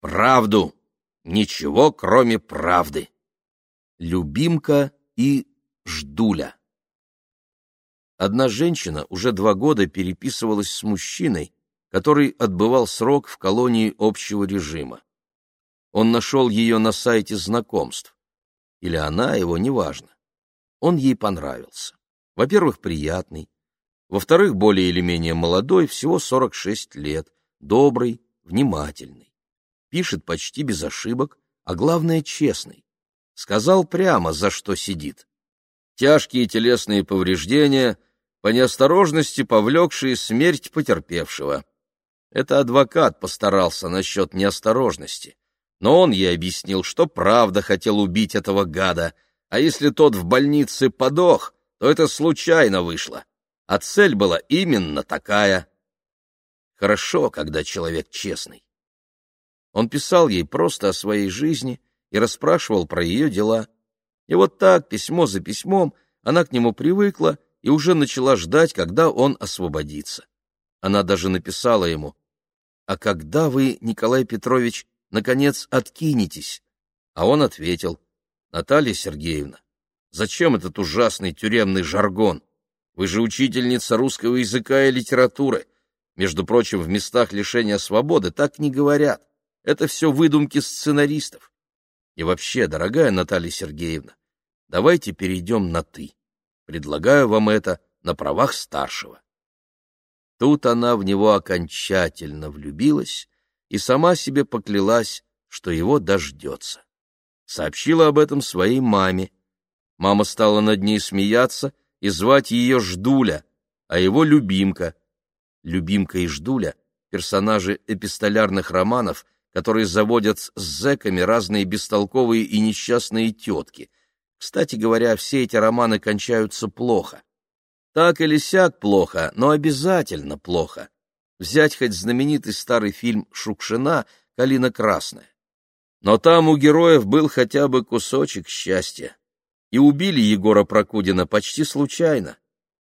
Правду. Ничего, кроме правды. Любимка и Ждуля. Одна женщина уже два года переписывалась с мужчиной, который отбывал срок в колонии общего режима. Он нашел ее на сайте знакомств. Или она его, неважно. Он ей понравился. Во-первых, приятный. Во-вторых, более или менее молодой, всего 46 лет, добрый, внимательный. Пишет почти без ошибок, а главное, честный. Сказал прямо, за что сидит. Тяжкие телесные повреждения, по неосторожности повлекшие смерть потерпевшего. Это адвокат постарался насчет неосторожности. Но он ей объяснил, что правда хотел убить этого гада, а если тот в больнице подох, то это случайно вышло, а цель была именно такая. Хорошо, когда человек честный. Он писал ей просто о своей жизни и расспрашивал про ее дела. И вот так, письмо за письмом, она к нему привыкла и уже начала ждать, когда он освободится. Она даже написала ему, «А когда вы, Николай Петрович, наконец откинетесь?» А он ответил, «Наталья Сергеевна, зачем этот ужасный тюремный жаргон? Вы же учительница русского языка и литературы. Между прочим, в местах лишения свободы так не говорят. Это все выдумки сценаристов. И вообще, дорогая Наталья Сергеевна, давайте перейдем на «ты». Предлагаю вам это на правах старшего. Тут она в него окончательно влюбилась и сама себе поклялась, что его дождется. Сообщила об этом своей маме. Мама стала над ней смеяться и звать ее Ждуля, а его Любимка. Любимка и Ждуля — персонажи эпистолярных романов, которые заводят с зэками разные бестолковые и несчастные тетки. Кстати говоря, все эти романы кончаются плохо. Так или сяк плохо, но обязательно плохо. Взять хоть знаменитый старый фильм Шукшина «Калина красная». Но там у героев был хотя бы кусочек счастья. И убили Егора Прокудина почти случайно.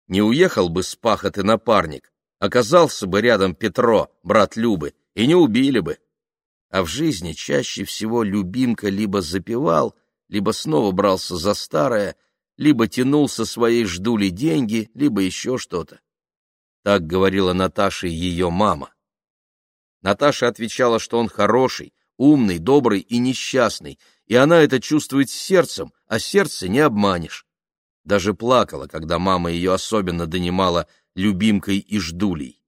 Не уехал бы с пахоты напарник, оказался бы рядом Петро, брат Любы, и не убили бы. А в жизни чаще всего любимка либо запивал, либо снова брался за старое, либо тянул со своей ждули деньги, либо еще что-то. Так говорила Наташа ее мама. Наташа отвечала, что он хороший, умный, добрый и несчастный, и она это чувствует сердцем, а сердце не обманешь. Даже плакала, когда мама ее особенно донимала любимкой и ждулей.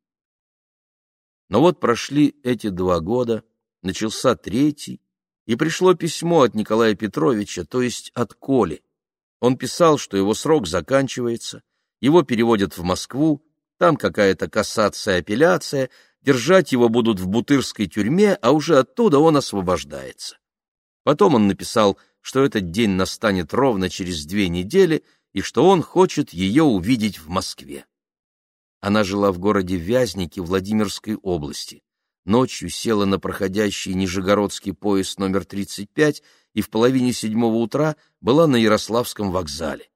Но вот прошли эти два года, начался третий, и пришло письмо от Николая Петровича, то есть от Коли. Он писал, что его срок заканчивается, его переводят в Москву, там какая-то кассация, апелляция, держать его будут в Бутырской тюрьме, а уже оттуда он освобождается. Потом он написал, что этот день настанет ровно через две недели и что он хочет ее увидеть в Москве. Она жила в городе Вязники Владимирской области. Ночью села на проходящий Нижегородский поезд номер 35 и в половине седьмого утра была на Ярославском вокзале.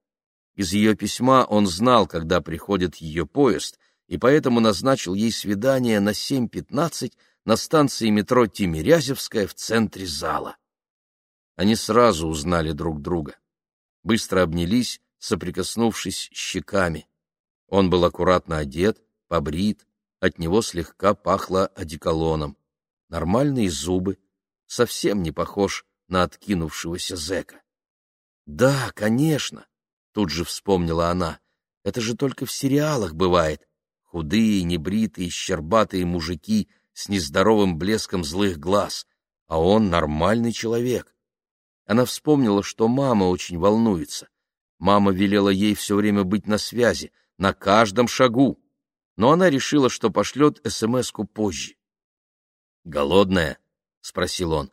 Из ее письма он знал, когда приходит ее поезд, и поэтому назначил ей свидание на 7.15 на станции метро Тимирязевская в центре зала. Они сразу узнали друг друга. Быстро обнялись, соприкоснувшись щеками. Он был аккуратно одет, побрит, от него слегка пахло одеколоном. Нормальные зубы, совсем не похож на откинувшегося зэка. «Да, конечно», — тут же вспомнила она, — «это же только в сериалах бывает. Худые, небритые, щербатые мужики с нездоровым блеском злых глаз, а он нормальный человек». Она вспомнила, что мама очень волнуется. Мама велела ей все время быть на связи, на каждом шагу но она решила, что пошлет СМС-ку позже. «Голодная?» — спросил он.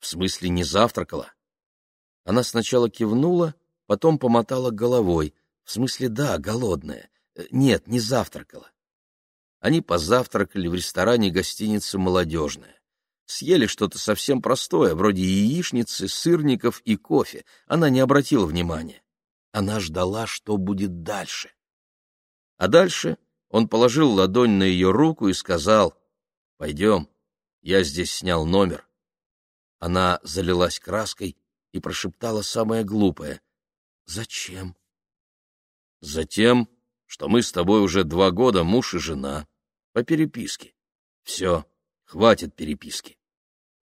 «В смысле, не завтракала?» Она сначала кивнула, потом помотала головой. В смысле, да, голодная. Э, нет, не завтракала. Они позавтракали в ресторане гостиницы «Молодежная». Съели что-то совсем простое, вроде яичницы, сырников и кофе. Она не обратила внимания. Она ждала, что будет дальше. А дальше он положил ладонь на ее руку и сказал, «Пойдем, я здесь снял номер, Она залилась краской и прошептала самое глупое. «Зачем?» «Затем, что мы с тобой уже два года муж и жена, по переписке. Все, хватит переписки».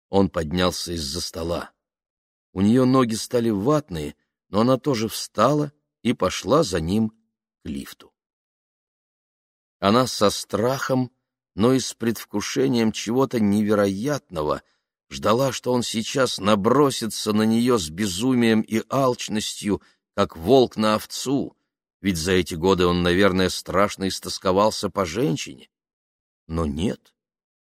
Он поднялся из-за стола. У нее ноги стали ватные, но она тоже встала и пошла за ним к лифту. Она со страхом, но и с предвкушением чего-то невероятного ждала, что он сейчас набросится на нее с безумием и алчностью, как волк на овцу, ведь за эти годы он, наверное, страшно истосковался по женщине. Но нет.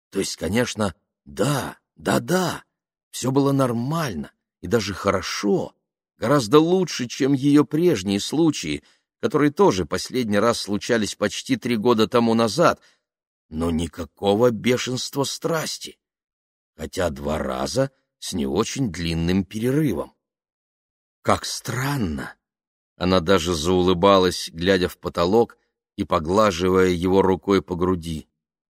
То есть, конечно, да, да-да, все было нормально и даже хорошо, гораздо лучше, чем ее прежние случаи, которые тоже последний раз случались почти три года тому назад, но никакого бешенства страсти, хотя два раза с не очень длинным перерывом. Как странно! Она даже заулыбалась, глядя в потолок и поглаживая его рукой по груди.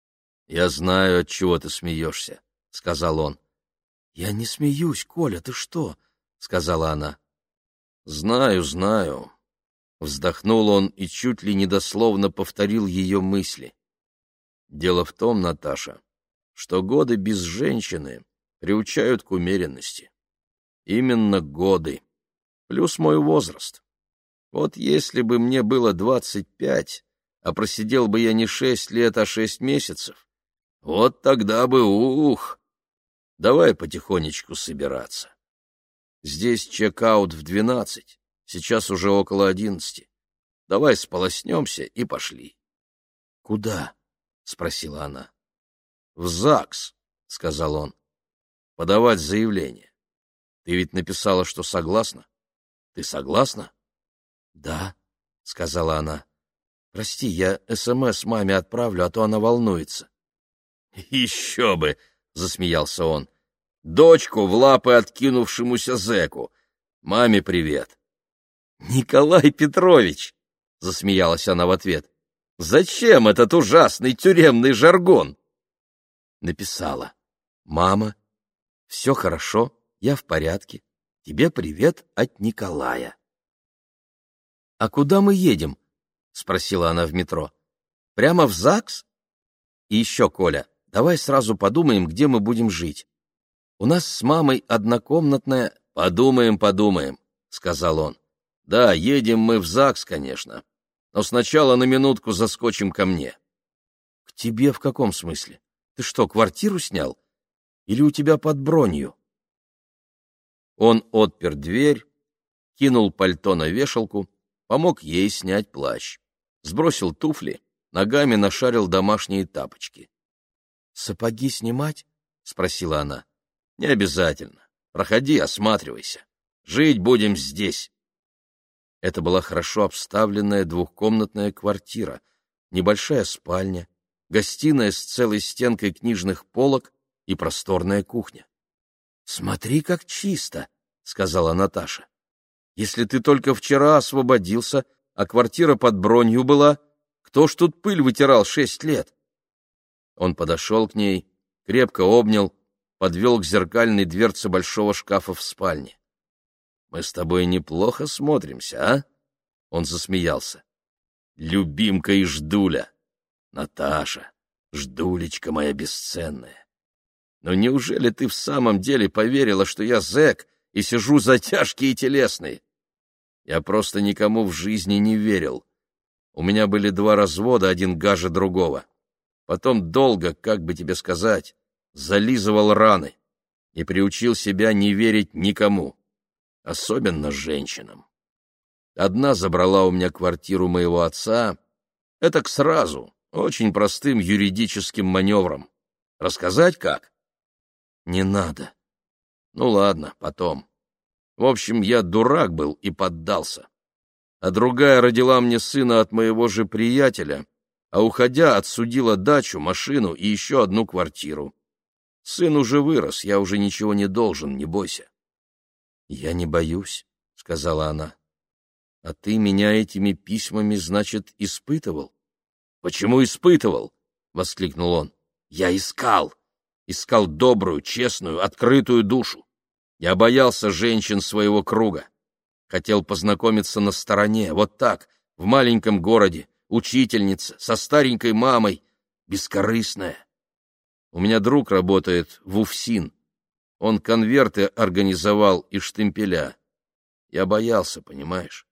— Я знаю, от чего ты смеешься, — сказал он. — Я не смеюсь, Коля, ты что? — сказала она. — Знаю, знаю, Вздохнул он и чуть ли недословно повторил ее мысли. Дело в том, Наташа, что годы без женщины приучают к умеренности. Именно годы. Плюс мой возраст. Вот если бы мне было двадцать пять, а просидел бы я не шесть лет, а шесть месяцев, вот тогда бы ух! Давай потихонечку собираться. Здесь чек-аут в двенадцать. Сейчас уже около одиннадцати. Давай сполоснемся и пошли. — Куда? — спросила она. — В ЗАГС, — сказал он. — Подавать заявление. Ты ведь написала, что согласна? Ты согласна? — Да, — сказала она. — Прости, я СМС маме отправлю, а то она волнуется. — Еще бы! — засмеялся он. — Дочку в лапы откинувшемуся зэку. Маме привет. Николай Петрович, засмеялась она в ответ. Зачем этот ужасный тюремный жаргон? Написала: Мама, все хорошо, я в порядке. Тебе привет от Николая. А куда мы едем? спросила она в метро. Прямо в ЗАГС? И еще, Коля, давай сразу подумаем, где мы будем жить. У нас с мамой однокомнатная. Подумаем, подумаем, сказал он. Да, едем мы в ЗАГС, конечно, но сначала на минутку заскочим ко мне. — К тебе в каком смысле? Ты что, квартиру снял? Или у тебя под бронью? Он отпер дверь, кинул пальто на вешалку, помог ей снять плащ, сбросил туфли, ногами нашарил домашние тапочки. — Сапоги снимать? — спросила она. — Не обязательно. Проходи, осматривайся. Жить будем здесь. Это была хорошо обставленная двухкомнатная квартира, небольшая спальня, гостиная с целой стенкой книжных полок и просторная кухня. — Смотри, как чисто, — сказала Наташа. — Если ты только вчера освободился, а квартира под бронью была, кто ж тут пыль вытирал шесть лет? Он подошел к ней, крепко обнял, подвел к зеркальной дверце большого шкафа в спальне. Мы с тобой неплохо смотримся, а? Он засмеялся. Любимка и ждуля. Наташа, ждулечка моя бесценная. Но неужели ты в самом деле поверила, что я зэк и сижу за тяжкие телесные? Я просто никому в жизни не верил. У меня были два развода, один гаже другого. Потом долго, как бы тебе сказать, зализывал раны и приучил себя не верить никому особенно женщинам. Одна забрала у меня квартиру моего отца, это к сразу, очень простым юридическим маневром. Рассказать как? Не надо. Ну ладно, потом. В общем, я дурак был и поддался. А другая родила мне сына от моего же приятеля, а уходя отсудила дачу, машину и еще одну квартиру. Сын уже вырос, я уже ничего не должен, не бойся. «Я не боюсь», — сказала она. «А ты меня этими письмами, значит, испытывал?» «Почему испытывал?» — воскликнул он. «Я искал. искал добрую, честную, открытую душу. Я боялся женщин своего круга. Хотел познакомиться на стороне, вот так, в маленьком городе, учительница, со старенькой мамой, бескорыстная. У меня друг работает в УФСИН. Он конверты организовал и штемпеля. Я боялся, понимаешь?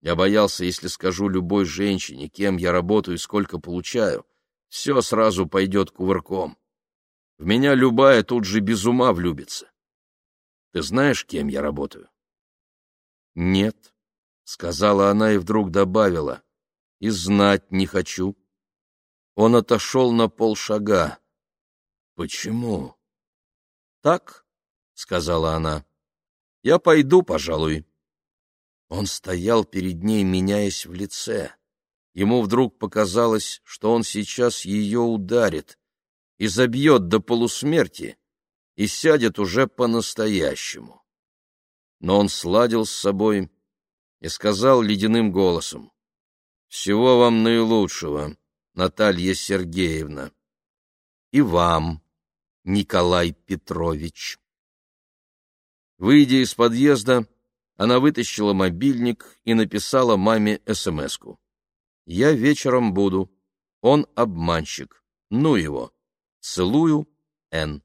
Я боялся, если скажу любой женщине, кем я работаю и сколько получаю, все сразу пойдет кувырком. В меня любая тут же без ума влюбится. Ты знаешь, кем я работаю? Нет, — сказала она и вдруг добавила, — и знать не хочу. Он отошел на полшага. Почему? Так, — сказала она, — я пойду, пожалуй. Он стоял перед ней, меняясь в лице. Ему вдруг показалось, что он сейчас ее ударит и забьет до полусмерти и сядет уже по-настоящему. Но он сладил с собой и сказал ледяным голосом, «Всего вам наилучшего, Наталья Сергеевна, и вам, Николай Петрович». Выйдя из подъезда, она вытащила мобильник и написала маме СМС-ку. «Я вечером буду. Он обманщик. Ну его. Целую, Н».